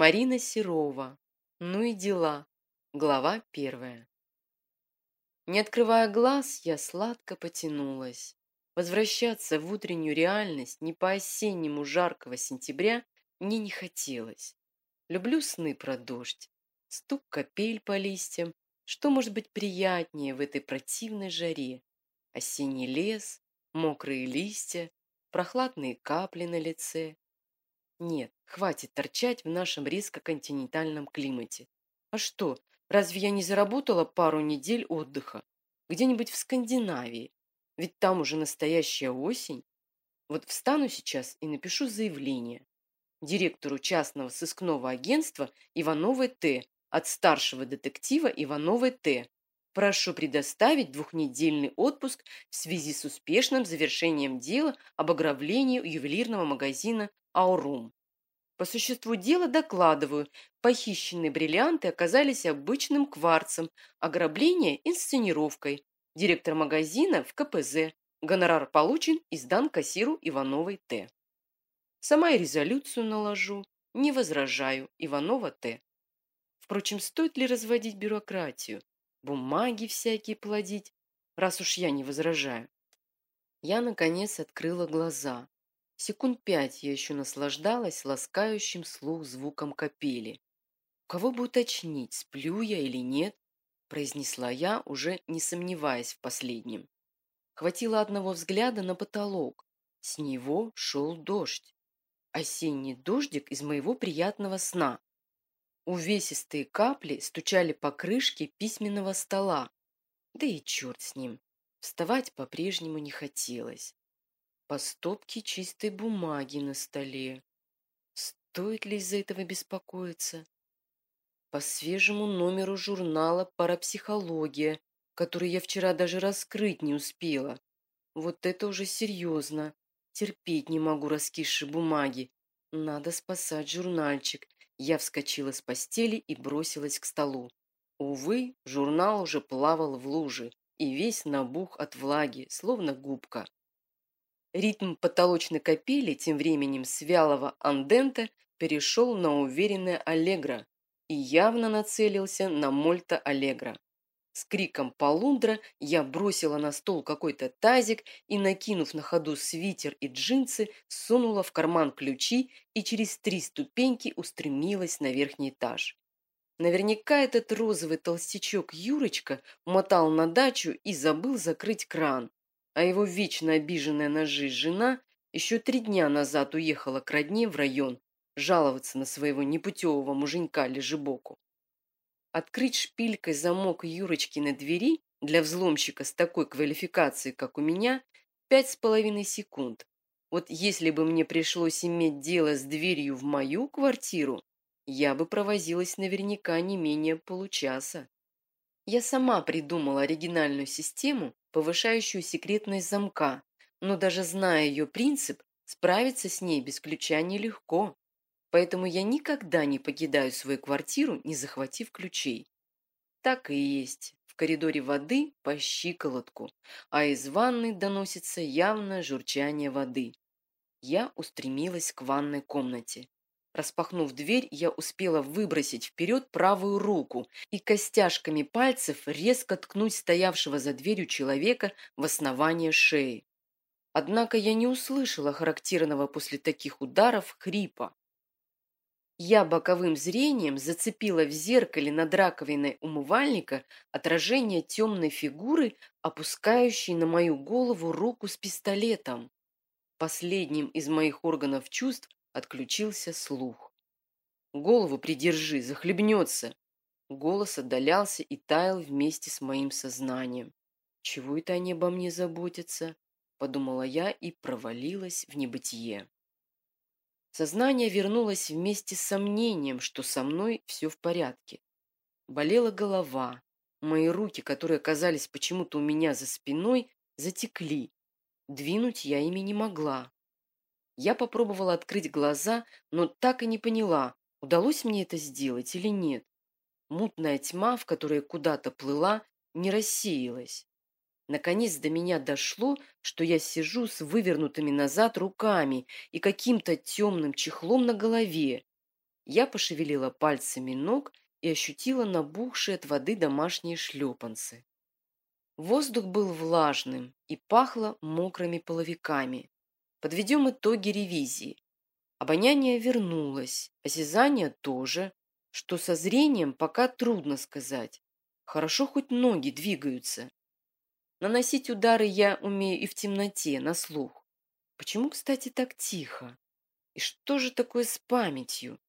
Марина Серова. Ну и дела. Глава первая. Не открывая глаз, я сладко потянулась. Возвращаться в утреннюю реальность не по-осеннему жаркого сентября мне не хотелось. Люблю сны про дождь, стук капель по листьям. Что может быть приятнее в этой противной жаре? Осенний лес, мокрые листья, прохладные капли на лице, нет, хватит торчать в нашем резко-континентальном климате. А что, разве я не заработала пару недель отдыха? Где-нибудь в Скандинавии. Ведь там уже настоящая осень. Вот встану сейчас и напишу заявление. Директору частного сыскного агентства Ивановой Т. от старшего детектива Ивановой Т. Прошу предоставить двухнедельный отпуск в связи с успешным завершением дела об ограблении ювелирного магазина «Аурум». По существу дела докладываю, похищенные бриллианты оказались обычным кварцем, ограбление – инсценировкой. Директор магазина в КПЗ. Гонорар получен и сдан кассиру Ивановой Т. Сама и резолюцию наложу. Не возражаю. Иванова Т. Впрочем, стоит ли разводить бюрократию? Бумаги всякие плодить, раз уж я не возражаю. Я, наконец, открыла глаза. Секунд пять я еще наслаждалась ласкающим слух звуком капели. «У кого бы уточнить, сплю я или нет?» произнесла я, уже не сомневаясь в последнем. Хватило одного взгляда на потолок. С него шел дождь. Осенний дождик из моего приятного сна. Увесистые капли стучали по крышке письменного стола. Да и черт с ним. Вставать по-прежнему не хотелось по стопке чистой бумаги на столе. Стоит ли из-за этого беспокоиться? По свежему номеру журнала «Парапсихология», который я вчера даже раскрыть не успела. Вот это уже серьезно. Терпеть не могу раскисшие бумаги. Надо спасать журнальчик. Я вскочила с постели и бросилась к столу. Увы, журнал уже плавал в луже и весь набух от влаги, словно губка. Ритм потолочной капели тем временем с вялого андента перешел на уверенное аллегро и явно нацелился на мольто аллегро. С криком «Полундра» я бросила на стол какой-то тазик и, накинув на ходу свитер и джинсы, сунула в карман ключи и через три ступеньки устремилась на верхний этаж. Наверняка этот розовый толстячок Юрочка мотал на дачу и забыл закрыть кран а его вечно обиженная на жизнь жена еще три дня назад уехала к родне в район жаловаться на своего непутевого муженька-лежебоку. Открыть шпилькой замок Юрочки на двери для взломщика с такой квалификацией, как у меня, пять с половиной секунд. Вот если бы мне пришлось иметь дело с дверью в мою квартиру, я бы провозилась наверняка не менее получаса. Я сама придумала оригинальную систему, повышающую секретность замка, но даже зная ее принцип, справиться с ней без ключа нелегко. Поэтому я никогда не покидаю свою квартиру, не захватив ключей. Так и есть. В коридоре воды по щиколотку, а из ванной доносится явное журчание воды. Я устремилась к ванной комнате. Распахнув дверь, я успела выбросить вперед правую руку и костяшками пальцев резко ткнуть стоявшего за дверью человека в основание шеи. Однако я не услышала характерного после таких ударов хрипа. Я боковым зрением зацепила в зеркале над раковиной умывальника отражение темной фигуры, опускающей на мою голову руку с пистолетом. Последним из моих органов чувств Отключился слух. «Голову придержи, захлебнется!» Голос отдалялся и таял вместе с моим сознанием. «Чего это они обо мне заботятся?» Подумала я и провалилась в небытие. Сознание вернулось вместе с сомнением, что со мной все в порядке. Болела голова. Мои руки, которые оказались почему-то у меня за спиной, затекли. Двинуть я ими не могла. Я попробовала открыть глаза, но так и не поняла, удалось мне это сделать или нет. Мутная тьма, в которой куда-то плыла, не рассеялась. Наконец до меня дошло, что я сижу с вывернутыми назад руками и каким-то темным чехлом на голове. Я пошевелила пальцами ног и ощутила набухшие от воды домашние шлепанцы. Воздух был влажным и пахло мокрыми половиками. Подведем итоги ревизии. Обоняние вернулось, осязание тоже, что со зрением пока трудно сказать. Хорошо хоть ноги двигаются. Наносить удары я умею и в темноте, на слух. Почему, кстати, так тихо? И что же такое с памятью?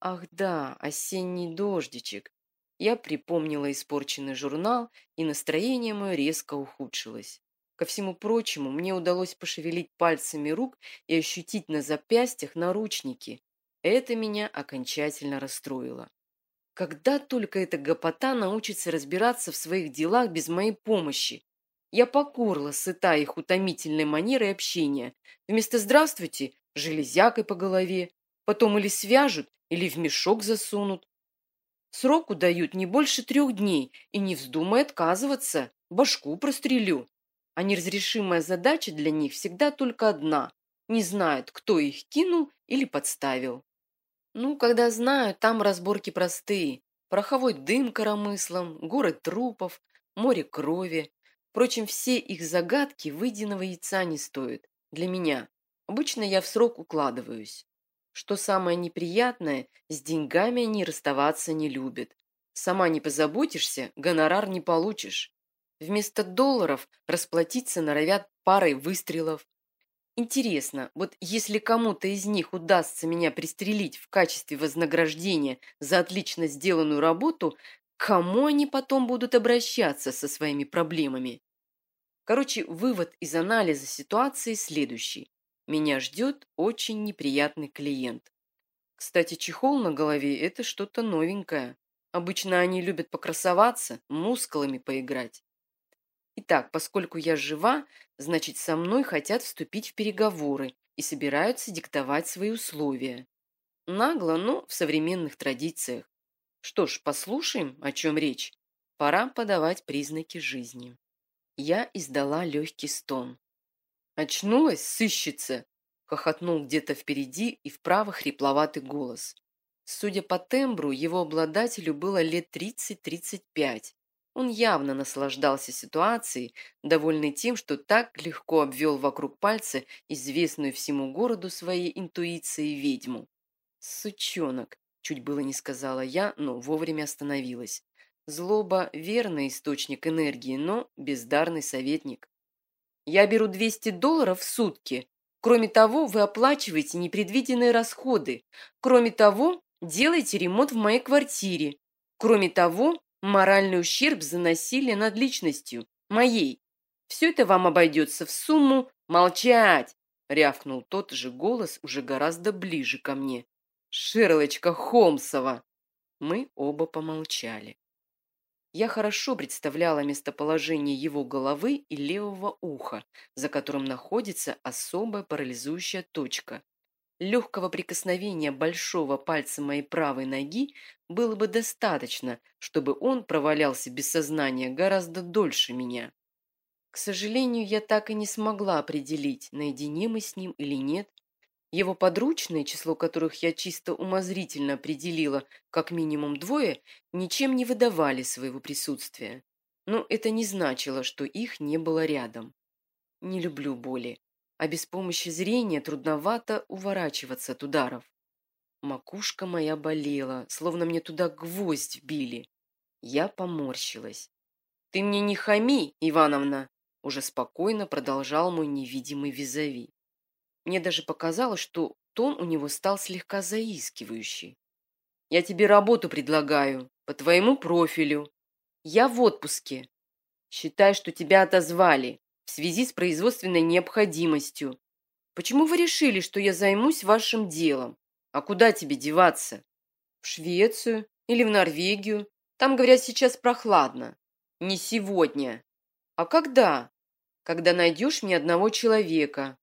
Ах да, осенний дождичек. Я припомнила испорченный журнал, и настроение мое резко ухудшилось. Ко всему прочему, мне удалось пошевелить пальцами рук и ощутить на запястьях наручники. Это меня окончательно расстроило. Когда только эта гопота научится разбираться в своих делах без моей помощи? Я покорла, сыта их утомительной манерой общения. Вместо «здравствуйте» – железякой по голове. Потом или свяжут, или в мешок засунут. Сроку дают не больше трех дней, и не вздумай отказываться, башку прострелю. А неразрешимая задача для них всегда только одна – не знают, кто их кинул или подставил. Ну, когда знают, там разборки простые. Пороховой дым коромыслом, город трупов, море крови. Впрочем, все их загадки выеденного яйца не стоят. Для меня. Обычно я в срок укладываюсь. Что самое неприятное, с деньгами они расставаться не любят. Сама не позаботишься, гонорар не получишь. Вместо долларов расплатиться норовят парой выстрелов. Интересно, вот если кому-то из них удастся меня пристрелить в качестве вознаграждения за отлично сделанную работу, кому они потом будут обращаться со своими проблемами? Короче, вывод из анализа ситуации следующий. Меня ждет очень неприятный клиент. Кстати, чехол на голове – это что-то новенькое. Обычно они любят покрасоваться, мускулами поиграть. Итак, поскольку я жива, значит, со мной хотят вступить в переговоры и собираются диктовать свои условия. Нагло, но в современных традициях. Что ж, послушаем, о чем речь. Пора подавать признаки жизни. Я издала легкий стон. «Очнулась, сыщица!» — хохотнул где-то впереди и вправо хрипловатый голос. Судя по тембру, его обладателю было лет 30-35. Он явно наслаждался ситуацией, довольный тем, что так легко обвел вокруг пальца известную всему городу своей интуицией ведьму. «Сучонок!» — чуть было не сказала я, но вовремя остановилась. Злоба – верный источник энергии, но бездарный советник. Я беру 200 долларов в сутки. Кроме того, вы оплачиваете непредвиденные расходы. Кроме того, делаете ремонт в моей квартире. Кроме того, моральный ущерб за насилие над личностью, моей. Все это вам обойдется в сумму «Молчать!» – рявкнул тот же голос уже гораздо ближе ко мне. «Шерлочка Холмсова!» Мы оба помолчали. Я хорошо представляла местоположение его головы и левого уха, за которым находится особая парализующая точка. Легкого прикосновения большого пальца моей правой ноги было бы достаточно, чтобы он провалялся без сознания гораздо дольше меня. К сожалению, я так и не смогла определить, наедине мы с ним или нет, его подручные, число которых я чисто умозрительно определила как минимум двое, ничем не выдавали своего присутствия. Но это не значило, что их не было рядом. Не люблю боли, а без помощи зрения трудновато уворачиваться от ударов. Макушка моя болела, словно мне туда гвоздь вбили. Я поморщилась. «Ты мне не хами, Ивановна!» Уже спокойно продолжал мой невидимый визави. Мне даже показалось, что тон у него стал слегка заискивающий. «Я тебе работу предлагаю, по твоему профилю. Я в отпуске. Считай, что тебя отозвали в связи с производственной необходимостью. Почему вы решили, что я займусь вашим делом? А куда тебе деваться? В Швецию или в Норвегию? Там, говорят, сейчас прохладно. Не сегодня. А когда? Когда найдешь мне одного человека,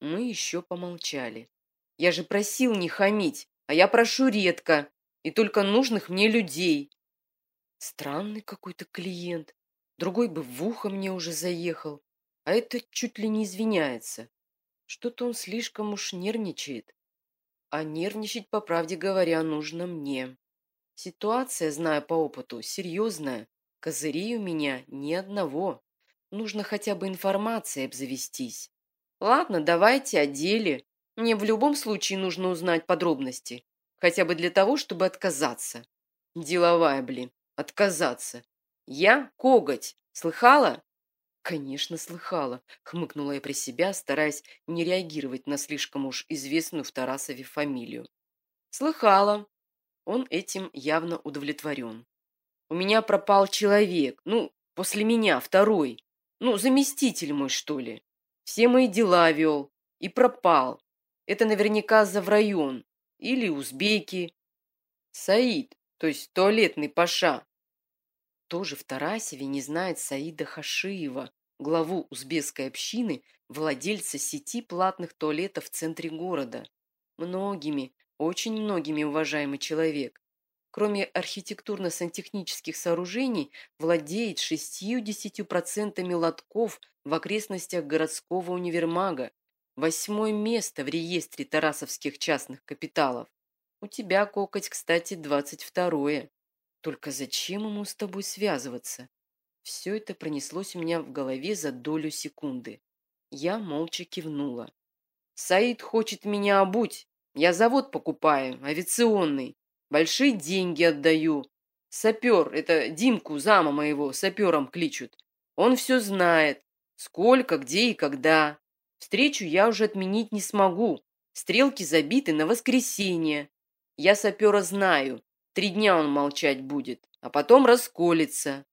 мы еще помолчали. Я же просил не хамить, а я прошу редко, и только нужных мне людей. Странный какой-то клиент. Другой бы в ухо мне уже заехал, а это чуть ли не извиняется. Что-то он слишком уж нервничает. А нервничать, по правде говоря, нужно мне. Ситуация, знаю по опыту, серьезная. Козырей у меня ни одного. Нужно хотя бы информацией обзавестись. Ладно, давайте о деле. Мне в любом случае нужно узнать подробности. Хотя бы для того, чтобы отказаться. Деловая, блин, отказаться. Я коготь. Слыхала? Конечно, слыхала, хмыкнула я при себя, стараясь не реагировать на слишком уж известную в Тарасове фамилию. Слыхала. Он этим явно удовлетворен. У меня пропал человек. Ну, после меня, второй. Ну, заместитель мой, что ли. Все мои дела вел. И пропал. Это наверняка за в район. Или узбеки. Саид, то есть туалетный паша. Тоже в Тарасеве не знает Саида Хашиева, главу узбекской общины, владельца сети платных туалетов в центре города. Многими, очень многими уважаемый человек. Кроме архитектурно-сантехнических сооружений, владеет 60% лотков в окрестностях городского универмага, Восьмое место в реестре тарасовских частных капиталов. У тебя, Кокоть, кстати, двадцать второе. Только зачем ему с тобой связываться? Все это пронеслось у меня в голове за долю секунды. Я молча кивнула. Саид хочет меня обуть. Я завод покупаю, авиационный. Большие деньги отдаю. Сапер, это Димку, зама моего, сапером кличут. Он все знает. Сколько, где и когда. Встречу я уже отменить не смогу. Стрелки забиты на воскресенье. Я сапера знаю. Три дня он молчать будет, а потом расколется.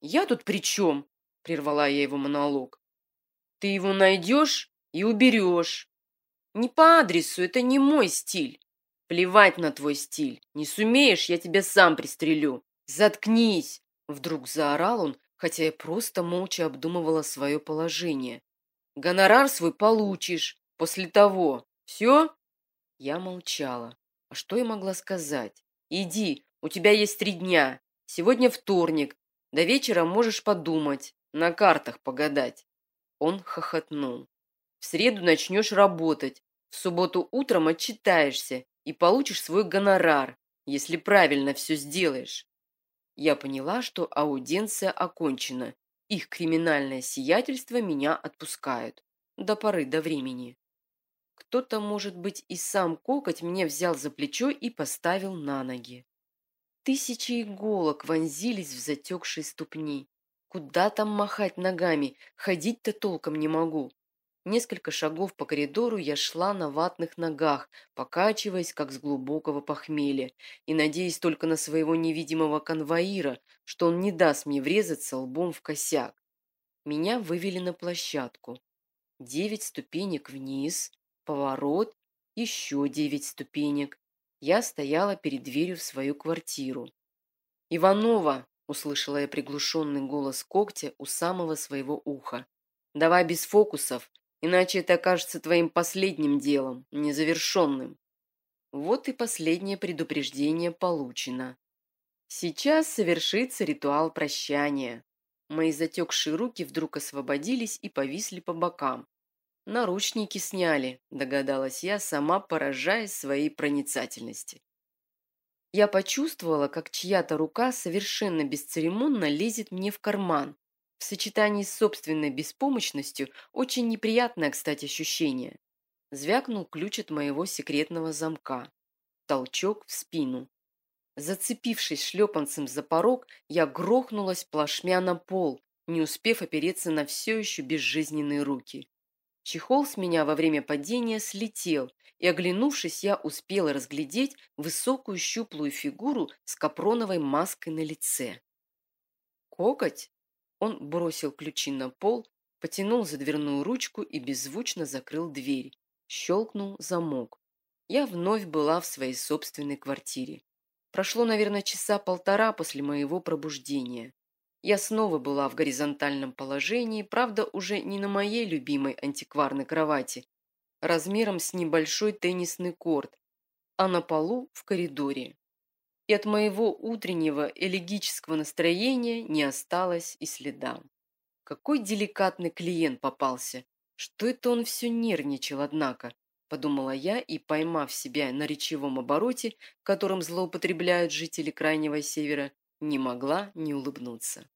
Я тут при чем? Прервала я его монолог. Ты его найдешь и уберешь. Не по адресу, это не мой стиль. Плевать на твой стиль. Не сумеешь, я тебя сам пристрелю. Заткнись! Вдруг заорал он, хотя я просто молча обдумывала свое положение. Гонорар свой получишь после того. Все?» Я молчала. А что я могла сказать? «Иди, у тебя есть три дня. Сегодня вторник. До вечера можешь подумать, на картах погадать». Он хохотнул. «В среду начнешь работать. В субботу утром отчитаешься и получишь свой гонорар, если правильно все сделаешь». Я поняла, что аудиенция окончена, их криминальное сиятельство меня отпускают. До поры до времени. Кто-то, может быть, и сам кокоть мне взял за плечо и поставил на ноги. Тысячи иголок вонзились в затекшие ступни. Куда там махать ногами? Ходить-то толком не могу. Несколько шагов по коридору я шла на ватных ногах, покачиваясь, как с глубокого похмелья, и надеясь только на своего невидимого конвоира, что он не даст мне врезаться лбом в косяк. Меня вывели на площадку. Девять ступенек вниз, поворот, еще девять ступенек. Я стояла перед дверью в свою квартиру. «Иванова!» — услышала я приглушенный голос когтя у самого своего уха. «Давай без фокусов, Иначе это окажется твоим последним делом, незавершенным. Вот и последнее предупреждение получено. Сейчас совершится ритуал прощания. Мои затекшие руки вдруг освободились и повисли по бокам. Наручники сняли, догадалась я, сама поражаясь своей проницательности. Я почувствовала, как чья-то рука совершенно бесцеремонно лезет мне в карман, в сочетании с собственной беспомощностью очень неприятное, кстати, ощущение. Звякнул ключ от моего секретного замка. Толчок в спину. Зацепившись шлепанцем за порог, я грохнулась плашмя на пол, не успев опереться на все еще безжизненные руки. Чехол с меня во время падения слетел, и, оглянувшись, я успела разглядеть высокую щуплую фигуру с капроновой маской на лице. Коготь? Он бросил ключи на пол, потянул за дверную ручку и беззвучно закрыл дверь. Щелкнул замок. Я вновь была в своей собственной квартире. Прошло, наверное, часа полтора после моего пробуждения. Я снова была в горизонтальном положении, правда, уже не на моей любимой антикварной кровати, размером с небольшой теннисный корт, а на полу в коридоре и от моего утреннего элегического настроения не осталось и следа. Какой деликатный клиент попался. Что это он все нервничал, однако? подумала я и, поймав себя на речевом обороте, которым злоупотребляют жители Крайнего Севера, не могла не улыбнуться.